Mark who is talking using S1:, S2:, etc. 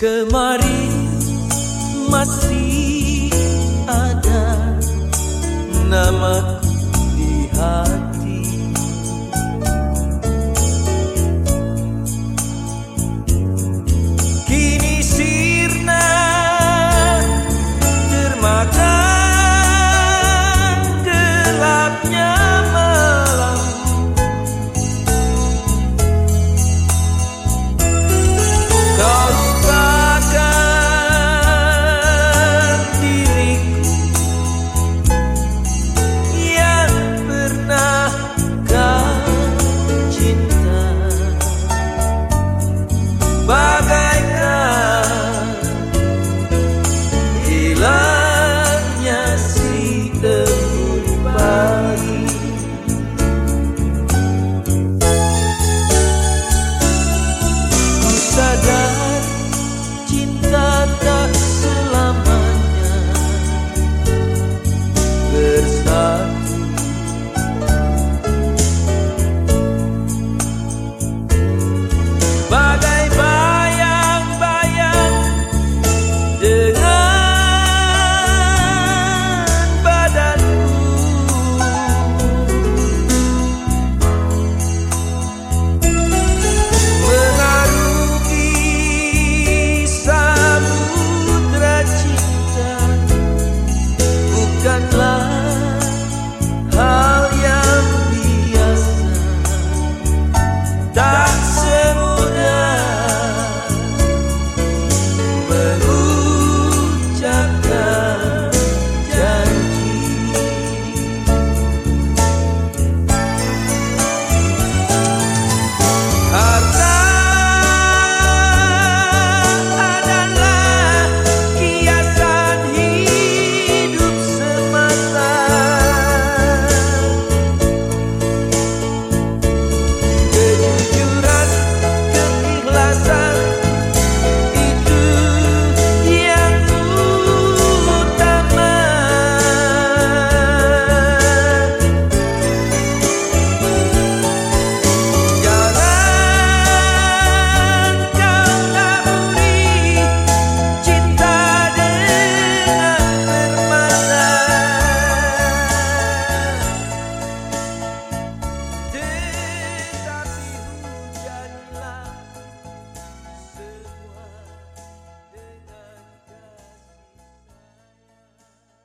S1: Kemari